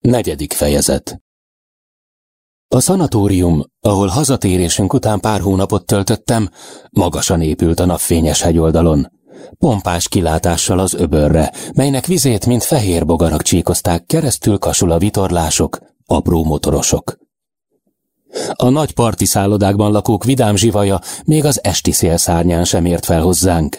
Negyedik fejezet A szanatórium, ahol hazatérésünk után pár hónapot töltöttem, magasan épült a napfényes hegyoldalon. Pompás kilátással az öbörre, melynek vizét, mint fehér bogarak csíkozták keresztül kasul a vitorlások, apró motorosok. A nagy parti szállodákban lakók vidám zsivaja még az esti szélszárnyán sem ért fel hozzánk.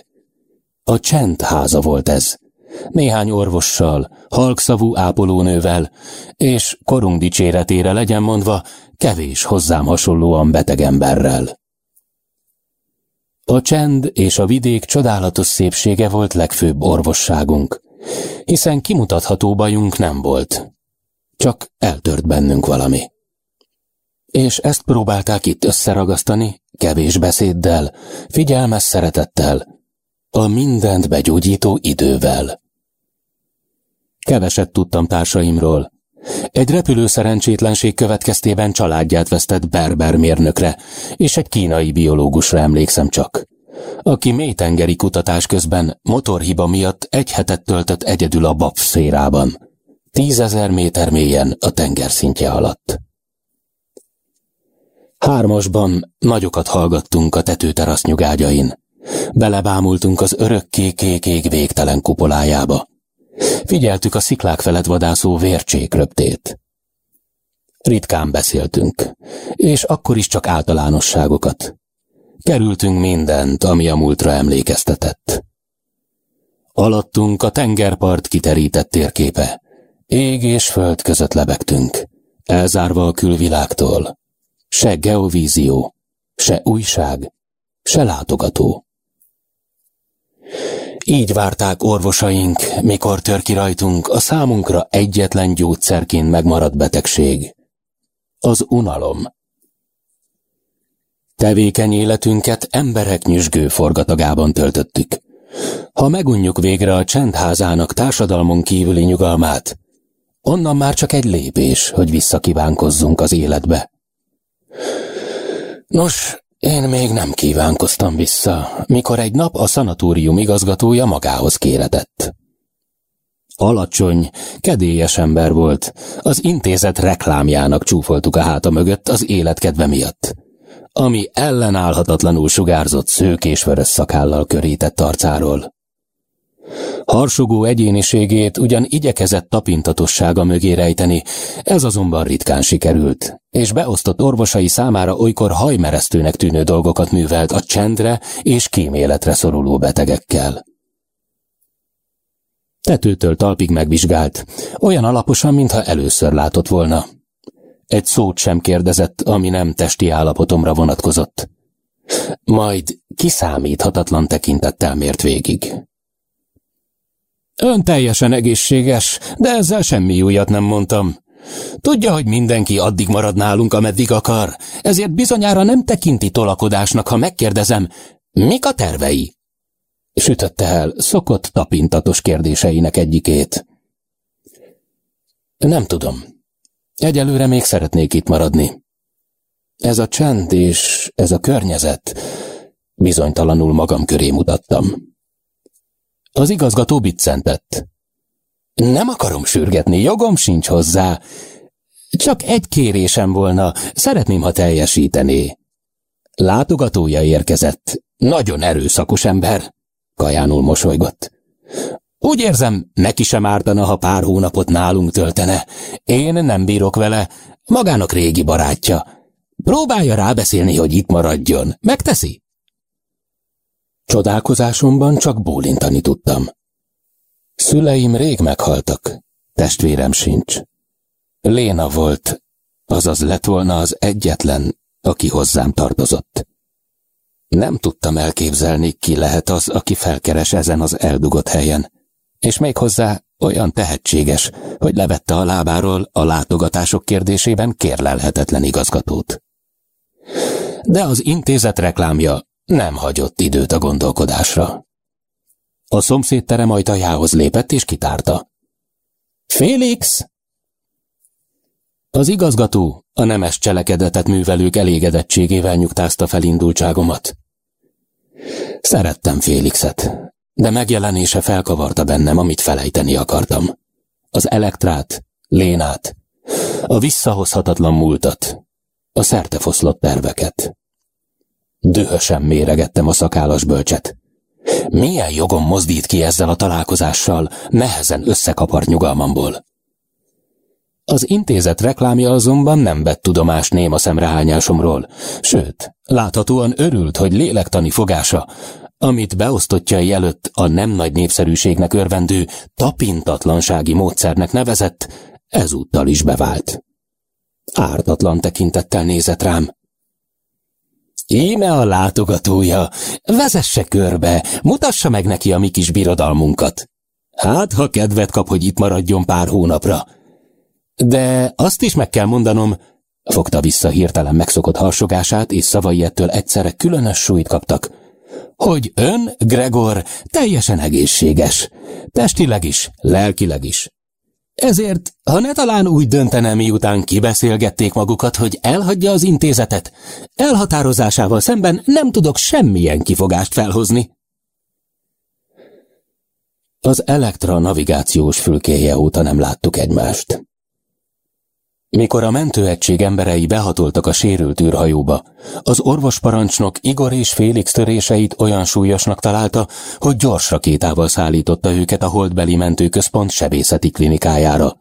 A csend háza volt ez. Néhány orvossal, halkszavú ápolónővel, és korunk dicséretére legyen mondva, kevés hozzám hasonlóan beteg emberrel. A csend és a vidék csodálatos szépsége volt legfőbb orvosságunk, hiszen kimutatható bajunk nem volt. Csak eltört bennünk valami. És ezt próbálták itt összeragasztani, kevés beszéddel, figyelmes szeretettel, a mindent begyógyító idővel. Keveset tudtam társaimról. Egy repülő szerencsétlenség következtében családját vesztett berber mérnökre, és egy kínai biológusra emlékszem csak, aki mélytengeri kutatás közben motorhiba miatt egy hetet töltött egyedül a BAP tízezer méter mélyen a tengerszintje alatt. Hármasban nagyokat hallgattunk a tetőterasz nyugágyain. Belebámultunk az örökké kék végtelen kupolájába. Figyeltük a sziklák felett vadászó vércsékröptét. Ritkán beszéltünk, és akkor is csak általánosságokat. Kerültünk mindent, ami a múltra emlékeztetett. Alattunk a tengerpart kiterített térképe. Ég és föld között lebegtünk, elzárva a külvilágtól. Se geovízió, se újság, se látogató. Így várták orvosaink, mikor tör ki rajtunk a számunkra egyetlen gyógyszerként megmaradt betegség. Az unalom. Tevékeny életünket emberek nyüzsgő forgatagában töltöttük. Ha megunjuk végre a csendházának társadalmon kívüli nyugalmát, onnan már csak egy lépés, hogy visszakívánkozzunk az életbe. Nos, én még nem kívánkoztam vissza, mikor egy nap a szanatórium igazgatója magához kéretett. Alacsony, kedélyes ember volt, az intézet reklámjának csúfoltuk a háta mögött az életkedve miatt, ami ellenállhatatlanul sugárzott szők és vörös szakállal körített arcáról. Harsogó egyéniségét ugyan igyekezett tapintatossága mögé rejteni, ez azonban ritkán sikerült, és beosztott orvosai számára olykor hajmeresztőnek tűnő dolgokat művelt a csendre és kíméletre szoruló betegekkel. Tetőtől talpig megvizsgált, olyan alaposan, mintha először látott volna. Egy szót sem kérdezett, ami nem testi állapotomra vonatkozott. Majd kiszámíthatatlan tekintettel mért végig. Ön teljesen egészséges, de ezzel semmi újat nem mondtam. Tudja, hogy mindenki addig marad nálunk, ameddig akar, ezért bizonyára nem tekinti tolakodásnak, ha megkérdezem, mik a tervei? Sütötte el szokott tapintatos kérdéseinek egyikét. Nem tudom. Egyelőre még szeretnék itt maradni. Ez a csend és ez a környezet bizonytalanul magam köré mutattam. Az igazgató biccentett. Nem akarom sürgetni, jogom sincs hozzá. Csak egy kérésem volna, szeretném, ha teljesítené. Látogatója érkezett. Nagyon erőszakos ember. Kajánul mosolygott. Úgy érzem, neki sem ártana, ha pár hónapot nálunk töltene. Én nem bírok vele, magának régi barátja. Próbálja rábeszélni, hogy itt maradjon. Megteszi? Csodálkozásomban csak bólintani tudtam. Szüleim rég meghaltak, testvérem sincs. Léna volt, azaz lett volna az egyetlen, aki hozzám tartozott. Nem tudtam elképzelni, ki lehet az, aki felkeres ezen az eldugott helyen, és még hozzá olyan tehetséges, hogy levette a lábáról a látogatások kérdésében kérlelhetetlen igazgatót. De az intézet reklámja nem hagyott időt a gondolkodásra. A szomszéd terem ajtajához lépett és kitárta. Félix! Az igazgató a nemes cselekedetet művelők elégedettségével nyugtázta felindultságomat. Szerettem Félixet, de megjelenése felkavarta bennem, amit felejteni akartam. Az elektrát, Lénát, a visszahozhatatlan múltat, a szertefoszlott terveket. Dühösen méregettem a szakállas bölcset. Milyen jogom mozdít ki ezzel a találkozással, nehezen összekapart nyugalmamból? Az intézet reklámja azonban nem vett tudomást néma szemrehányásomról, sőt, láthatóan örült, hogy lélektani fogása, amit beosztottjai előtt a nem nagy népszerűségnek örvendő tapintatlansági módszernek nevezett, ezúttal is bevált. Ártatlan tekintettel nézett rám. Íme a látogatója, vezesse körbe, mutassa meg neki a mi kis birodalmunkat. Hát, ha kedvet kap, hogy itt maradjon pár hónapra. De azt is meg kell mondanom, fogta vissza hirtelen megszokott harsogását, és szavai ettől egyszerre különös súlyt kaptak, hogy ön, Gregor, teljesen egészséges, testileg is, lelkileg is. Ezért, ha ne talán úgy döntene, miután kibeszélgették magukat, hogy elhagyja az intézetet, elhatározásával szemben nem tudok semmilyen kifogást felhozni. Az elektra navigációs fülkéje óta nem láttuk egymást. Mikor a mentőegység emberei behatoltak a sérült űrhajóba, az orvosparancsnok Igor és Félix töréseit olyan súlyosnak találta, hogy gyors rakétával szállította őket a holdbeli mentőközpont sebészeti klinikájára.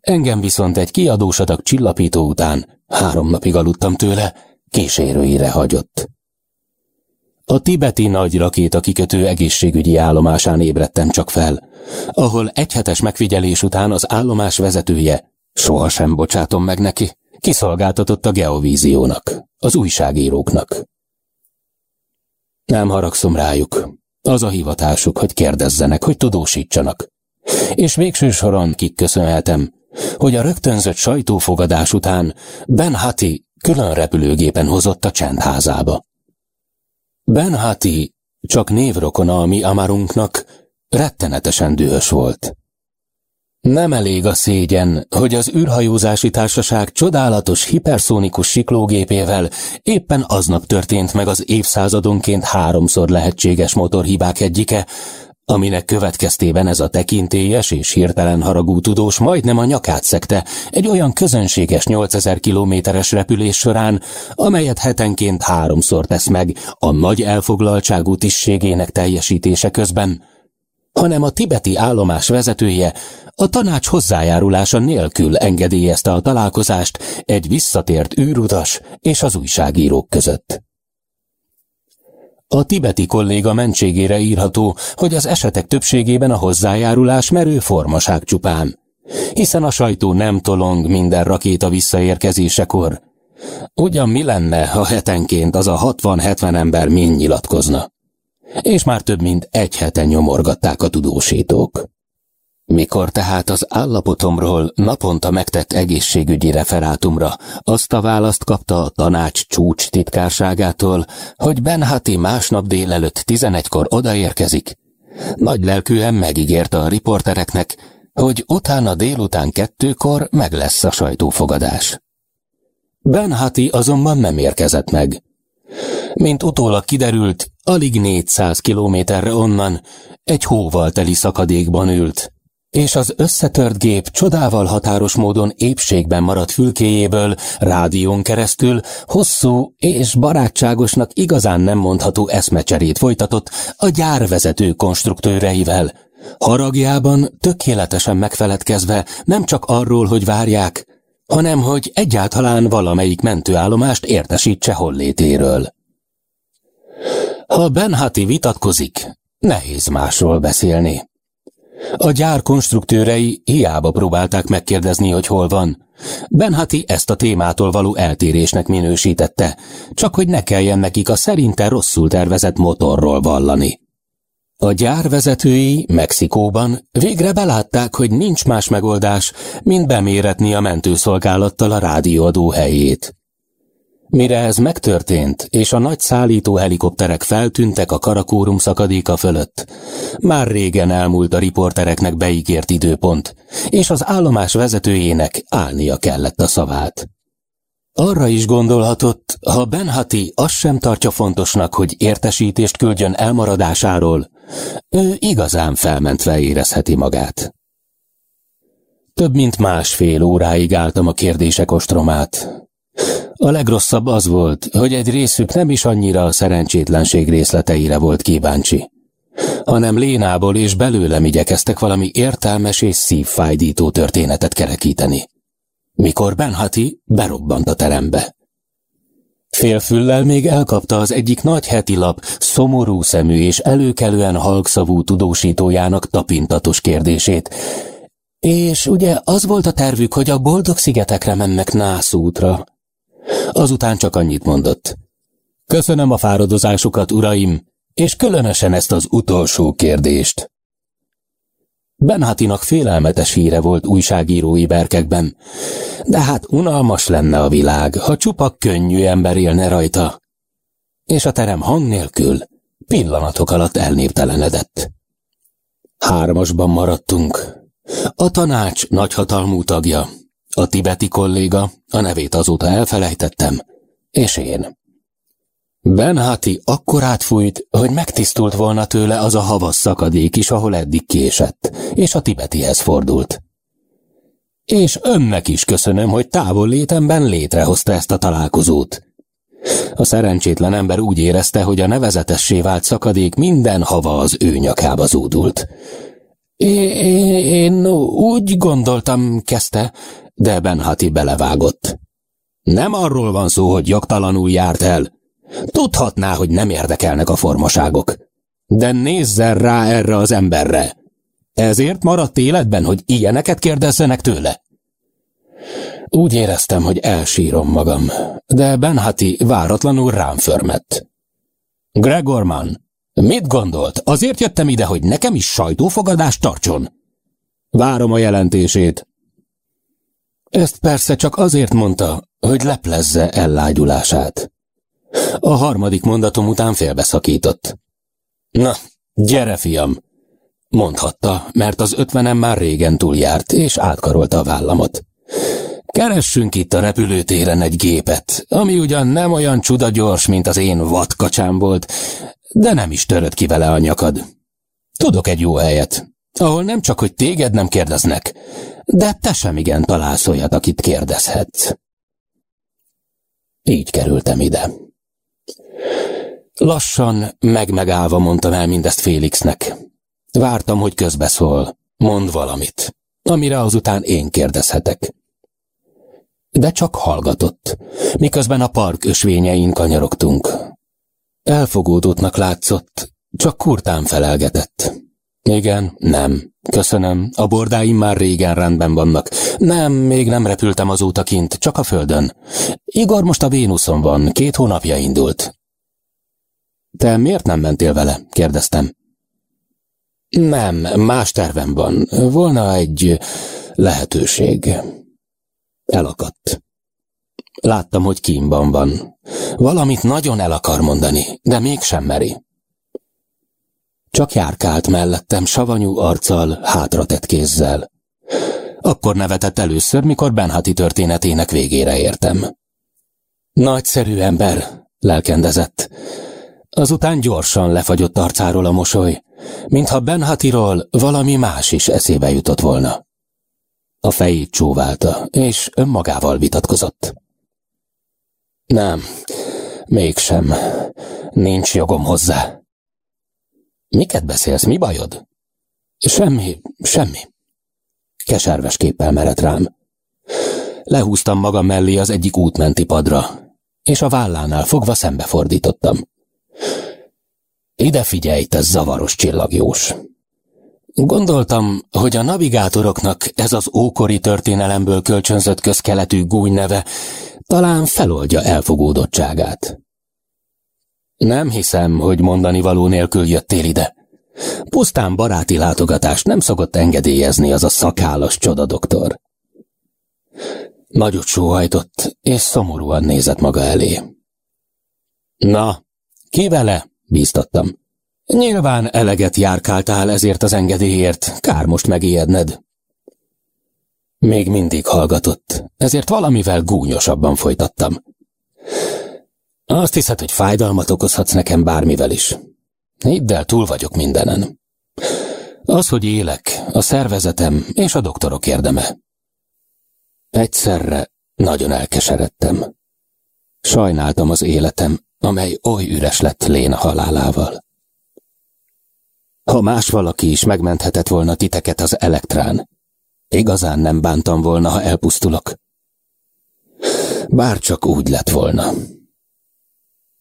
Engem viszont egy kiadósadak csillapító után, három napig aludtam tőle, kísérőire hagyott. A tibeti nagy rakéta kikötő egészségügyi állomásán ébredtem csak fel, ahol egyhetes megfigyelés után az állomás vezetője Sohasem bocsátom meg neki. Kiszolgáltatott a geovíziónak, az újságíróknak. Nem haragszom rájuk. Az a hivatásuk, hogy kérdezzenek, hogy tudósítsanak. És végső soron kikköszönhetem, hogy a rögtönzött sajtófogadás után Ben Hati külön repülőgépen hozott a csendházába. Ben Hati csak névrokona a mi amarunknak, rettenetesen dühös volt. Nem elég a szégyen, hogy az űrhajózási társaság csodálatos hiperszónikus siklógépével éppen aznap történt meg az évszázadonként háromszor lehetséges motorhibák egyike, aminek következtében ez a tekintélyes és hirtelen haragú tudós majdnem a nyakát szekte egy olyan közönséges 8000 kilométeres repülés során, amelyet hetenként háromszor tesz meg a nagy elfoglaltságú tisztségének teljesítése közben, hanem a tibeti állomás vezetője a tanács hozzájárulása nélkül engedélyezte a találkozást egy visszatért űrudas és az újságírók között. A tibeti kolléga mentségére írható, hogy az esetek többségében a hozzájárulás merő formaság csupán, hiszen a sajtó nem tolong minden rakéta visszaérkezésekor. Ugyan mi lenne, ha hetenként az a 60-70 ember mind nyilatkozna? És már több mint egy hete nyomorgatták a tudósítók. Mikor tehát az állapotomról naponta megtett egészségügyi referátumra azt a választ kapta a tanács csúcs titkárságától, hogy Benhati másnap délelőtt tizenegykor odaérkezik, nagy lelkűen megígérte a riportereknek, hogy utána délután kettőkor meg lesz a sajtófogadás. Benhati azonban nem érkezett meg. Mint utólag kiderült, alig 400 kilométerre onnan egy hóval teli szakadékban ült, és az összetört gép csodával határos módon épségben maradt fülkéjéből rádión keresztül hosszú és barátságosnak igazán nem mondható eszmecserét folytatott a gyárvezető konstruktőreivel, haragjában tökéletesen megfeledkezve nem csak arról, hogy várják, hanem hogy egyáltalán valamelyik mentőállomást értesítse hollétéről. Ha Benhati vitatkozik, nehéz másról beszélni. A gyár konstruktőrei hiába próbálták megkérdezni, hogy hol van. Benhati ezt a témától való eltérésnek minősítette, csak hogy ne kelljen nekik a szerinte rosszul tervezett motorról vallani. A gyár vezetői Mexikóban végre belátták, hogy nincs más megoldás, mint beméretni a mentőszolgálattal a rádióadó helyét. Mire ez megtörtént, és a nagy szállító helikopterek feltűntek a karakórum szakadéka fölött, már régen elmúlt a riportereknek beígért időpont, és az állomás vezetőjének állnia kellett a szavát. Arra is gondolhatott, ha Benhati azt sem tartja fontosnak, hogy értesítést küldjön elmaradásáról, ő igazán felmentve érezheti magát. Több mint másfél óráig álltam a kérdések ostromát. A legrosszabb az volt, hogy egy részük nem is annyira a szerencsétlenség részleteire volt kíváncsi, hanem Lénából és belőlem igyekeztek valami értelmes és szívfájdító történetet kerekíteni. Mikor Benhati berobbant a terembe. Félfüllel még elkapta az egyik nagy heti lap szomorú szemű és előkelően halkszavú tudósítójának tapintatos kérdését. És ugye az volt a tervük, hogy a boldog szigetekre mennek nászútra. Azután csak annyit mondott. Köszönöm a fáradozásukat, uraim, és különösen ezt az utolsó kérdést. Benhatinak félelmetes híre volt újságírói berkekben, de hát unalmas lenne a világ, ha csupa könnyű ember élne rajta. És a terem hang nélkül pillanatok alatt elnéptelenedett. Hármasban maradtunk. A tanács nagyhatalmú tagja, a tibeti kolléga, a nevét azóta elfelejtettem, és én. Benhati akkor átfújt, hogy megtisztult volna tőle az a havas szakadék is, ahol eddig késett, és a tibetihez fordult. És önnek is köszönöm, hogy távol létemben létrehozta ezt a találkozót. A szerencsétlen ember úgy érezte, hogy a nevezetessé vált szakadék minden hava az ő nyakába zúdult. Én, én úgy gondoltam, kezdte, de Benhati belevágott. Nem arról van szó, hogy jogtalanul járt el, Tudhatná, hogy nem érdekelnek a formaságok. De nézzen rá erre az emberre. Ezért maradt életben, hogy ilyeneket kérdezzenek tőle? Úgy éreztem, hogy elsírom magam, de Benhati váratlanul rám förmett. Gregorman, mit gondolt? Azért jöttem ide, hogy nekem is sajtófogadást tartson. Várom a jelentését. Ezt persze csak azért mondta, hogy leplezze ellágyulását. A harmadik mondatom után félbeszakított. Na, gyere, fiam! Mondhatta, mert az ötvenem már régen túljárt, és átkarolta a vállamot. Keressünk itt a repülőtéren egy gépet, ami ugyan nem olyan csuda gyors, mint az én vadkacsám volt, de nem is törött ki vele a nyakad. Tudok egy jó helyet, ahol nem csak, hogy téged nem kérdeznek, de te sem igen találsz olyat, akit kérdezhetsz. Így kerültem ide. Lassan, megmegállva mondtam el mindezt Félixnek. Vártam, hogy közbeszól, mond valamit, amire azután én kérdezhetek. De csak hallgatott, miközben a park ösvényein kanyarogtunk. Elfogódottnak látszott, csak kurtán felelgetett. Igen, nem. Köszönöm, a bordáim már régen rendben vannak. Nem, még nem repültem azóta kint, csak a földön. Igor most a Vénuszon van, két hónapja indult. Te miért nem mentél vele? kérdeztem. Nem, más tervem van. Volna egy lehetőség. Elakadt. Láttam, hogy kínban van. Valamit nagyon el akar mondani, de mégsem meri. Csak járkált mellettem savanyú arccal, hátratett kézzel. Akkor nevetett először, mikor Benhati történetének végére értem. Nagyszerű ember, lelkendezett. Azután gyorsan lefagyott arcáról a mosoly, mintha Benhatiról valami más is eszébe jutott volna. A fejét csóválta, és önmagával vitatkozott. Nem, mégsem. Nincs jogom hozzá. Miket beszélsz, mi bajod? Semmi, semmi. Keserves képpel merett rám. Lehúztam magam mellé az egyik útmenti padra, és a vállánál fogva szembefordítottam. Ide figyelj, te zavaros csillagjós! Gondoltam, hogy a navigátoroknak ez az ókori történelemből kölcsönzött közkeletű gúny neve talán feloldja elfogódottságát. Nem hiszem, hogy mondani való nélkül jöttél ide. Pusztán baráti látogatást nem szokott engedélyezni az a szakállas csodadoktor. Nagyot sóhajtott, és szomorúan nézett maga elé. Na, ki vele? bíztattam. Nyilván eleget járkáltál ezért az engedélyért, kár most megijedned. Még mindig hallgatott, ezért valamivel gúnyosabban folytattam. Azt hiszed, hogy fájdalmat okozhatsz nekem bármivel is. Hidd el, túl vagyok mindenen. Az, hogy élek, a szervezetem és a doktorok érdeme. Egyszerre nagyon elkeseredtem. Sajnáltam az életem, amely oly üres lett Léna halálával. Ha más valaki is megmenthetett volna titeket az elektrán, igazán nem bántam volna, ha elpusztulok. Bár csak úgy lett volna.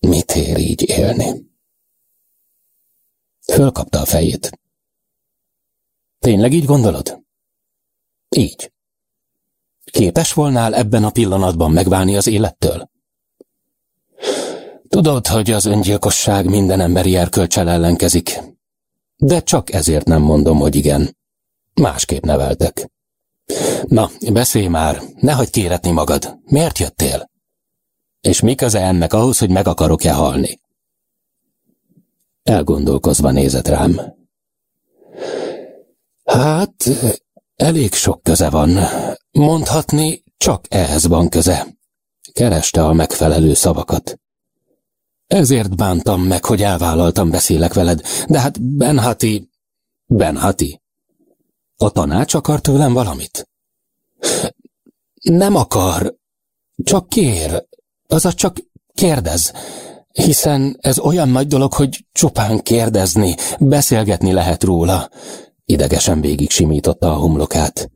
Mit ér így élni? Fölkapta a fejét. Tényleg így gondolod? Így. Képes volnál ebben a pillanatban megválni az élettől? Tudod, hogy az öngyilkosság minden emberi erkölcsel ellenkezik, de csak ezért nem mondom, hogy igen. Másképp neveltek. Na, beszélj már, ne hagyd kéretni magad. Miért jöttél? És mi köze ennek ahhoz, hogy meg akarok-e halni? Elgondolkozva nézett rám. Hát, elég sok köze van. Mondhatni, csak ehhez van köze. Kereste a megfelelő szavakat. Ezért bántam meg, hogy elvállaltam beszélek veled, de hát Benhati... Benhati. A tanács akar tőlem valamit? Nem akar. Csak kér. Azaz csak kérdez. Hiszen ez olyan nagy dolog, hogy csupán kérdezni, beszélgetni lehet róla. Idegesen végig simította a homlokát.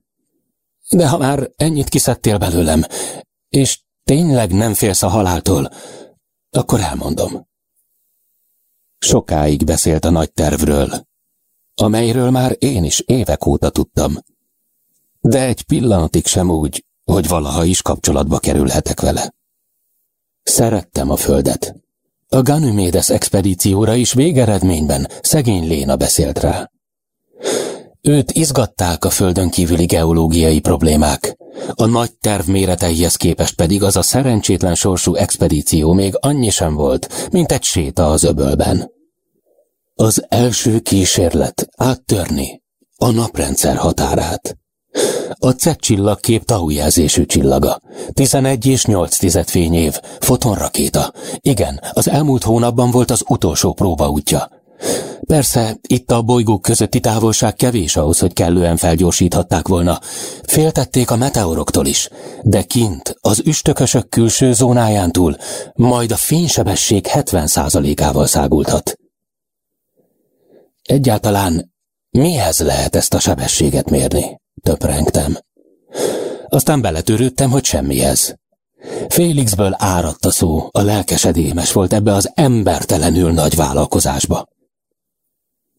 De ha már ennyit kiszedtél belőlem, és tényleg nem félsz a haláltól, akkor elmondom. Sokáig beszélt a nagy tervről, amelyről már én is évek óta tudtam. De egy pillanatig sem úgy, hogy valaha is kapcsolatba kerülhetek vele. Szerettem a földet. A Ganymedes expedícióra is végeredményben szegény Léna beszélt rá. Őt izgatták a földön kívüli geológiai problémák. A nagy terv méreteihez képest pedig az a szerencsétlen sorsú expedíció még annyi sem volt, mint egy séta az öbölben. Az első kísérlet áttörni a naprendszer határát. A C csillagkép tau jelzésű csillaga. 11 és 8 tized fényév. Fotonrakéta. Igen, az elmúlt hónapban volt az utolsó próbaútja. Persze, itt a bolygók közötti távolság kevés ahhoz, hogy kellően felgyorsíthatták volna. Féltették a meteoroktól is, de kint, az üstökösök külső zónáján túl, majd a fénysebesség 70%-ával szágulthat. Egyáltalán mihez lehet ezt a sebességet mérni? Töprengtem. Aztán beletörődtem, hogy semmihez. Félixből áradt a szó, a lelkesedémes volt ebbe az embertelenül nagy vállalkozásba.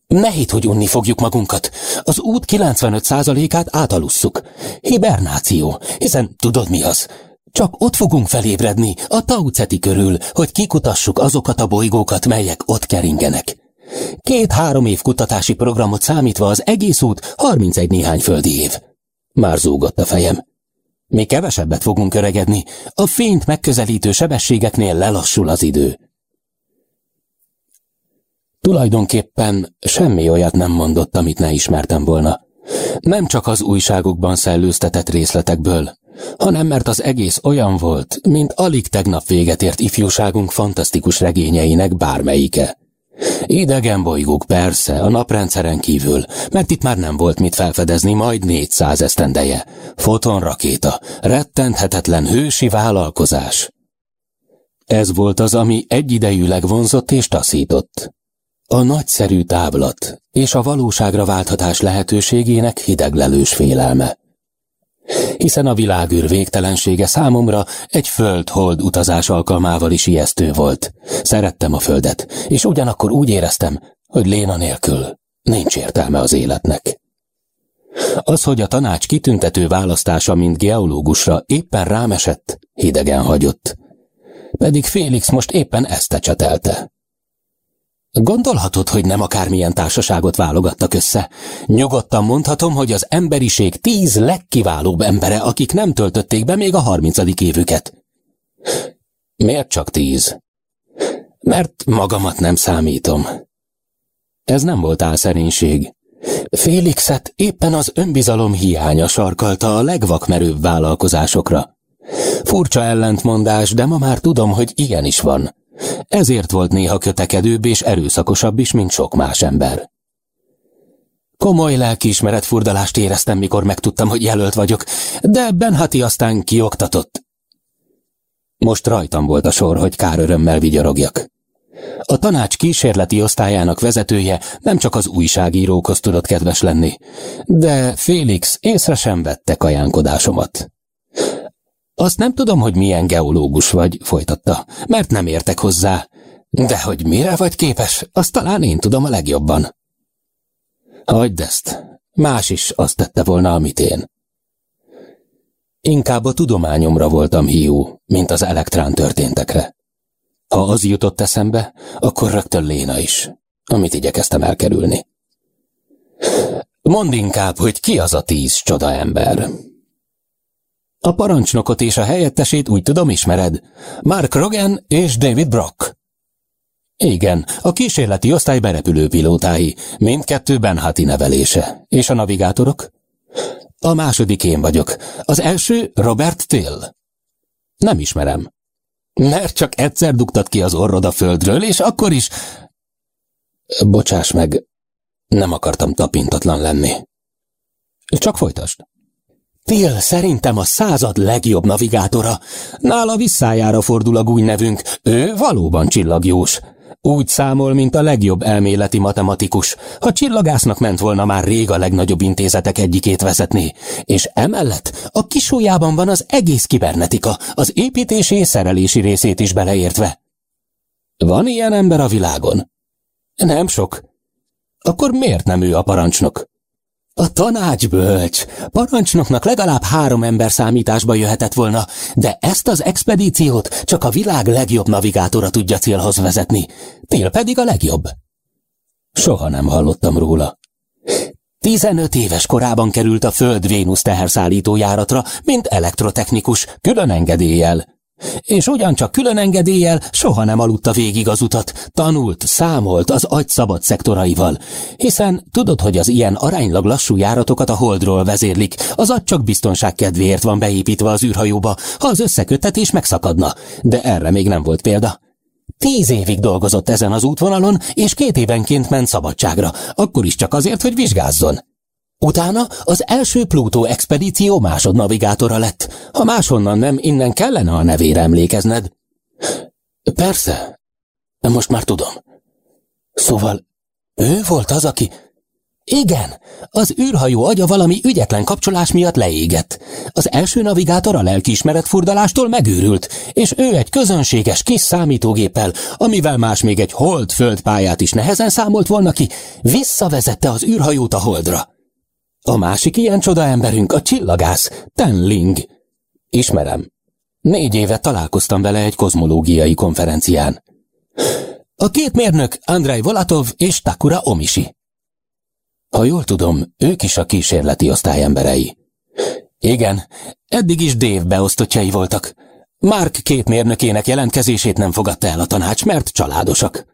Ne hidd, hogy unni fogjuk magunkat. Az út 95%-át átalusszuk. Hibernáció, hiszen tudod mi az? Csak ott fogunk felébredni, a Tauceti körül, hogy kikutassuk azokat a bolygókat, melyek ott keringenek. Két-három év kutatási programot számítva az egész út 31 néhány földi év. Már zúgott a fejem. Mi kevesebbet fogunk öregedni, a fényt megközelítő sebességeknél lelassul az idő. Tulajdonképpen semmi olyat nem mondott, amit ne ismertem volna. Nem csak az újságokban szellőztetett részletekből, hanem mert az egész olyan volt, mint alig tegnap véget ért ifjúságunk fantasztikus regényeinek bármelyike. Idegen bolygók persze, a naprendszeren kívül, mert itt már nem volt mit felfedezni, majd 400 esztendeje. Fotonrakéta, rettenthetetlen hősi vállalkozás. Ez volt az, ami egyidejűleg vonzott és taszított. A nagyszerű táblat és a valóságra válthatás lehetőségének hideglelős félelme. Hiszen a világűr végtelensége számomra egy föld-hold utazás alkalmával is ijesztő volt. Szerettem a földet, és ugyanakkor úgy éreztem, hogy Léna nélkül nincs értelme az életnek. Az, hogy a tanács kitüntető választása, mint geológusra éppen rámesett, hidegen hagyott. Pedig Félix most éppen ezt ecsetelte. Gondolhatod, hogy nem akármilyen társaságot válogattak össze. Nyugodtan mondhatom, hogy az emberiség tíz legkiválóbb embere, akik nem töltötték be még a harmincadik évüket. Miért csak tíz? Mert magamat nem számítom. Ez nem volt álszerénység. Félixet éppen az önbizalom hiánya sarkalta a legvakmerőbb vállalkozásokra. Furcsa ellentmondás, de ma már tudom, hogy ilyen is van. Ezért volt néha kötekedőbb és erőszakosabb is, mint sok más ember. Komoly lelkiismeret furdalást éreztem, mikor megtudtam, hogy jelölt vagyok, de Benhati aztán kioktatott. Most rajtam volt a sor, hogy kár örömmel vigyorogjak. A tanács kísérleti osztályának vezetője nem csak az újságírókhoz tudott kedves lenni, de Félix észre sem vette kajánkodásomat. Azt nem tudom, hogy milyen geológus vagy, folytatta, mert nem értek hozzá, de hogy mire vagy képes, azt talán én tudom a legjobban. Hagyd ezt, más is azt tette volna, amit én. Inkább a tudományomra voltam hiú, mint az elektrán történtekre. Ha az jutott eszembe, akkor rögtön Léna is, amit igyekeztem elkerülni. Mondd inkább, hogy ki az a tíz csoda ember. A parancsnokot és a helyettesét úgy tudom ismered. Mark Rogan és David Brock. Igen, a kísérleti osztály berepülő pilótái, mindkettő Benhati nevelése. És a navigátorok? A második én vagyok. Az első Robert Till. Nem ismerem. Mert csak egyszer dugtad ki az orrod a földről, és akkor is... Bocsáss meg, nem akartam tapintatlan lenni. Csak folytasd. Till szerintem a század legjobb navigátora. Nála visszájára fordul a gúny nevünk. Ő valóban csillagjós. Úgy számol, mint a legjobb elméleti matematikus. Ha csillagásznak ment volna, már rég a legnagyobb intézetek egyikét vezetné. És emellett a kisójában van az egész kibernetika, az építési és szerelési részét is beleértve. Van ilyen ember a világon? Nem sok. Akkor miért nem ő a parancsnok? A tanács bölcs. Parancsnoknak legalább három ember számításba jöhetett volna, de ezt az expedíciót csak a világ legjobb navigátora tudja célhoz vezetni. Tél pedig a legjobb. Soha nem hallottam róla. Tizenöt éves korában került a Föld-Vénusz teherszállító járatra, mint elektrotechnikus, külön engedéllyel. És ugyancsak külön engedéllyel soha nem aludta végig az utat, tanult, számolt az agy szabad szektoraival, hiszen tudod, hogy az ilyen aránylag lassú járatokat a holdról vezérlik, az agy csak biztonság kedvéért van beépítve az űrhajóba, ha az összeköttetés megszakadna, de erre még nem volt példa. Tíz évig dolgozott ezen az útvonalon, és két évenként ment szabadságra, akkor is csak azért, hogy vizsgázzon. Utána az első Plutó expedíció másodnavigátora lett. Ha máshonnan nem, innen kellene a nevére emlékezned. Persze, most már tudom. Szóval ő volt az, aki... Igen, az űrhajó agya valami ügyetlen kapcsolás miatt leégett. Az első navigátor a lelkiismeret furdalástól megőrült, és ő egy közönséges kis számítógéppel, amivel más még egy hold-föld pályát is nehezen számolt volna ki, visszavezette az űrhajót a holdra. A másik ilyen csoda emberünk a csillagász, Tenling. Ismerem. Négy éve találkoztam vele egy kozmológiai konferencián. A két mérnök Andrei Volatov és Takura Omishi. Ha jól tudom, ők is a kísérleti osztály emberei. Igen, eddig is Dave beosztottjai voltak. Mark két mérnökének jelentkezését nem fogadta el a tanács, mert családosak.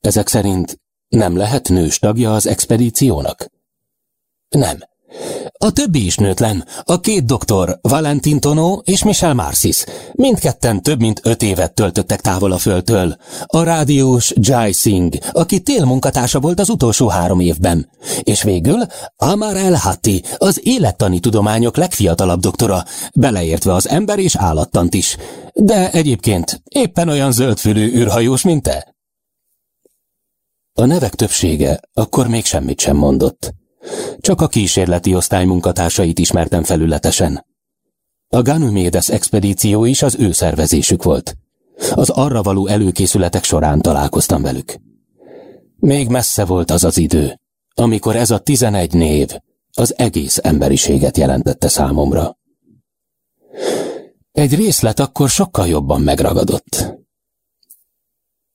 Ezek szerint nem lehet nős tagja az expedíciónak? Nem. A többi is nőtlen, a két doktor, Valentin Tono és Michel Marcis, mindketten több mint öt évet töltöttek távol a földtől. A rádiós Jai Singh, aki télmunkatársa volt az utolsó három évben. És végül Amar El Hatti, az élettani tudományok legfiatalabb doktora, beleértve az ember és állattant is. De egyébként éppen olyan zöldfülű űrhajós, mint te. A nevek többsége akkor még semmit sem mondott. Csak a kísérleti osztály munkatársait ismertem felületesen. A Ganymedes expedíció is az ő szervezésük volt. Az arra való előkészületek során találkoztam velük. Még messze volt az az idő, amikor ez a tizenegy név az egész emberiséget jelentette számomra. Egy részlet akkor sokkal jobban megragadott.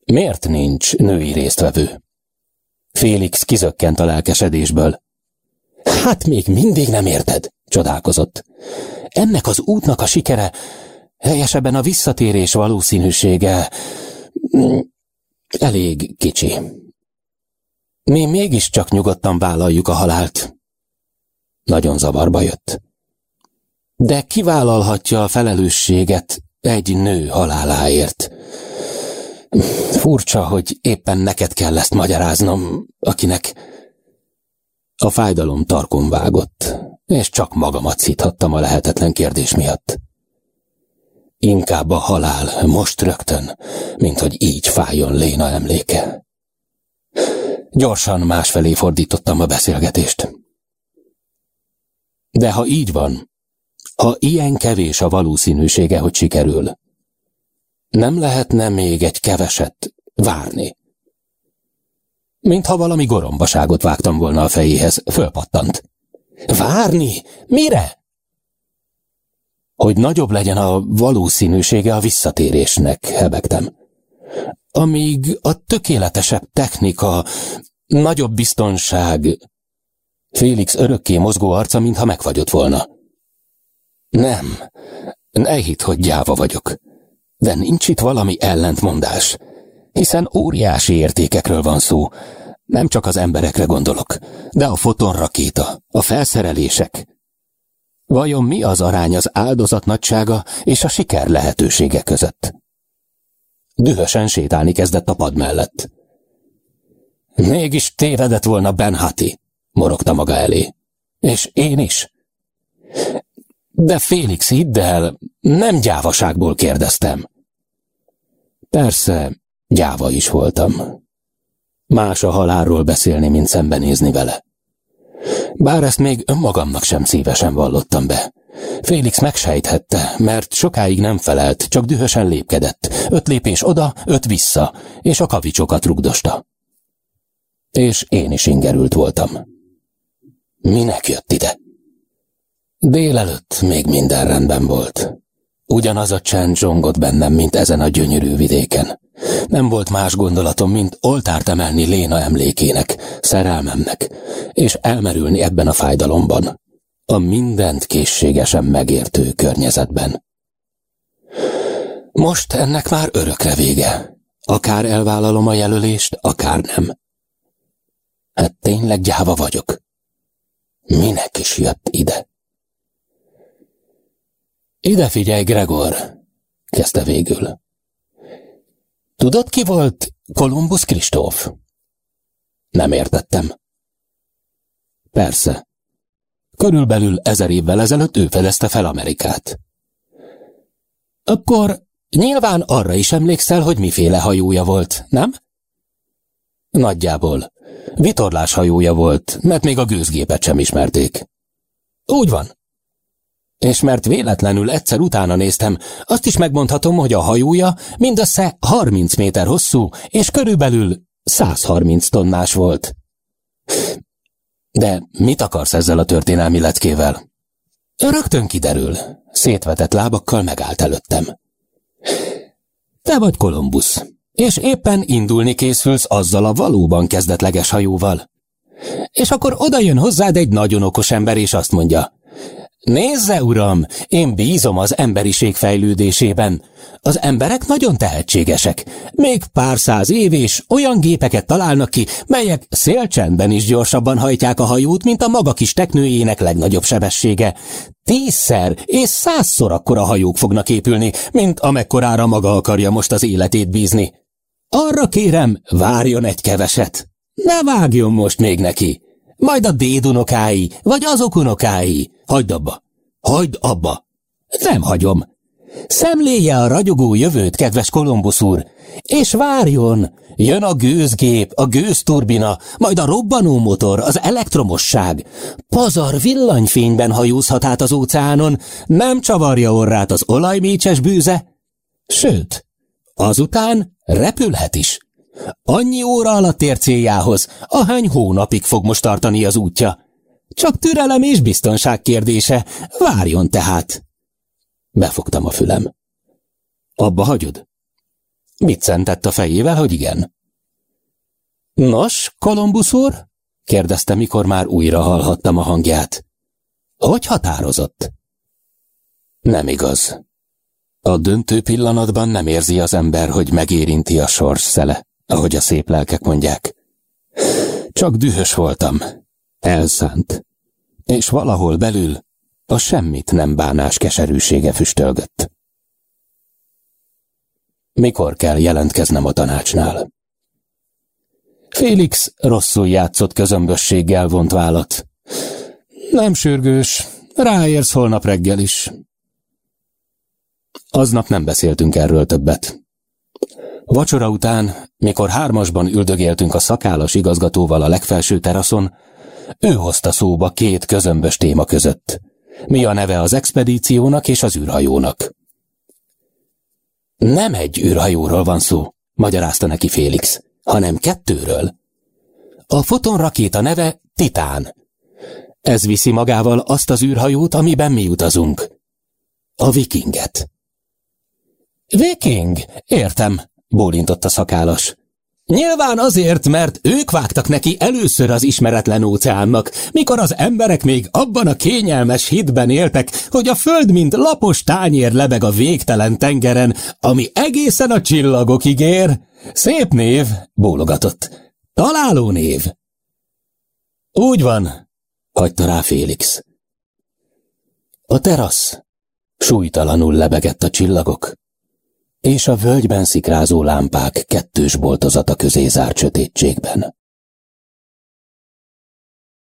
Miért nincs női résztvevő? Félix kizökkent a lelkesedésből. Hát még mindig nem érted, csodálkozott. Ennek az útnak a sikere, helyesebben a visszatérés valószínűsége mm, elég kicsi. Mi mégiscsak nyugodtan vállaljuk a halált. Nagyon zavarba jött. De kivállalhatja a felelősséget egy nő haláláért. Furcsa, hogy éppen neked kell ezt magyaráznom, akinek A fájdalom tarkon vágott, és csak magamat szíthattam a lehetetlen kérdés miatt. Inkább a halál, most rögtön, mint hogy így fájjon Léna emléke. Gyorsan másfelé fordítottam a beszélgetést. De ha így van, ha ilyen kevés a valószínűsége, hogy sikerül, nem lehetne még egy keveset várni. Mintha valami gorombaságot vágtam volna a fejéhez, fölpattant. Várni? Mire? Hogy nagyobb legyen a valószínűsége a visszatérésnek, hebegtem. Amíg a tökéletesebb technika, nagyobb biztonság... Félix örökké mozgó arca, mintha megfagyott volna. Nem, ne hidd, hogy gyáva vagyok. De nincs itt valami ellentmondás, hiszen óriási értékekről van szó. Nem csak az emberekre gondolok, de a fotonrakéta, a felszerelések. Vajon mi az arány az áldozat nagysága és a siker lehetősége között? Dühösen sétálni kezdett a pad mellett. Mégis tévedett volna Ben Hati, morogta maga elé. És én is. De Félix, hidd el, nem gyávaságból kérdeztem. Persze, gyáva is voltam. Más a halálról beszélni, mint szembenézni vele. Bár ezt még önmagamnak sem szívesen vallottam be. Félix megsejthette, mert sokáig nem felelt, csak dühösen lépkedett. Öt lépés oda, öt vissza, és a kavicsokat rugdosta. És én is ingerült voltam. Minek jött ide? Délelőtt még minden rendben volt. Ugyanaz a csend zsongott bennem, mint ezen a gyönyörű vidéken. Nem volt más gondolatom, mint oltárt emelni Léna emlékének, szerelmemnek, és elmerülni ebben a fájdalomban, a mindent készségesen megértő környezetben. Most ennek már örökre vége. Akár elvállalom a jelölést, akár nem. Hát tényleg gyáva vagyok. Minek is jött ide? Ide figyelj, Gregor, kezdte végül. Tudod, ki volt Kolumbusz Kristóf? Nem értettem. Persze. Körülbelül ezer évvel ezelőtt ő fedezte fel Amerikát. Akkor nyilván arra is emlékszel, hogy miféle hajója volt, nem? Nagyjából. Vitorlás hajója volt, mert még a gőzgépet sem ismerték. Úgy van. És mert véletlenül egyszer utána néztem, azt is megmondhatom, hogy a hajója mindössze 30 méter hosszú, és körülbelül 130 tonnás volt. De mit akarsz ezzel a történelmi leckével? Rögtön kiderül. Szétvetett lábakkal megállt előttem. Te vagy Kolumbusz, és éppen indulni készülsz azzal a valóban kezdetleges hajóval. És akkor oda jön hozzád egy nagyon okos ember, és azt mondja, Nézze, uram, én bízom az emberiség fejlődésében. Az emberek nagyon tehetségesek. Még pár száz év és olyan gépeket találnak ki, melyek szélcsendben is gyorsabban hajtják a hajót, mint a maga kis teknőjének legnagyobb sebessége. Tízszer és százszor akkora hajók fognak épülni, mint amekkorára maga akarja most az életét bízni. Arra kérem, várjon egy keveset. Ne vágjon most még neki. Majd a dédunokái, vagy azok unokái. Hagyd abba! Hagyd abba! Nem hagyom! Szemléje a ragyogó jövőt, kedves Kolumbusz úr, és várjon! Jön a gőzgép, a gőzturbina, majd a robbanó motor, az elektromosság. Pazar villanyfényben hajózhat át az óceánon, nem csavarja orrát az olajmécses bűze. Sőt, azután repülhet is. Annyi óra alatt ér céljához, ahány hónapig fog most tartani az útja. Csak türelem és biztonság kérdése. Várjon tehát. Befogtam a fülem. Abba hagyod? Mit szentett a fejével, hogy igen? Nos, Kolumbusz úr? kérdezte, mikor már újra hallhattam a hangját. Hogy határozott? Nem igaz. A döntő pillanatban nem érzi az ember, hogy megérinti a sors szele, ahogy a szép lelkek mondják. Csak dühös voltam, elszánt, és valahol belül a semmit nem bánás keserűsége füstölgött. Mikor kell jelentkeznem a tanácsnál? Félix rosszul játszott közömbösséggel vont vállat. Nem sürgős, ráérsz holnap reggel is. Aznap nem beszéltünk erről többet. Vacsora után, mikor hármasban üldögéltünk a szakálas igazgatóval a legfelső teraszon, ő hozta szóba két közömbös téma között. Mi a neve az expedíciónak és az űrhajónak? Nem egy űrhajóról van szó, magyarázta neki Félix, hanem kettőről. A fotonrakéta neve Titán. Ez viszi magával azt az űrhajót, amiben mi utazunk. A vikinget. Viking, értem, bólintott a szakálas. Nyilván azért, mert ők vágtak neki először az ismeretlen óceánnak, mikor az emberek még abban a kényelmes hitben éltek, hogy a föld mint lapos tányér lebeg a végtelen tengeren, ami egészen a csillagokig ér. Szép név, bólogatott. Találó név. Úgy van, hagyta rá Félix. A terasz. Súlytalanul lebegett a csillagok és a völgyben szikrázó lámpák kettős boltozata közé zárt sötétségben.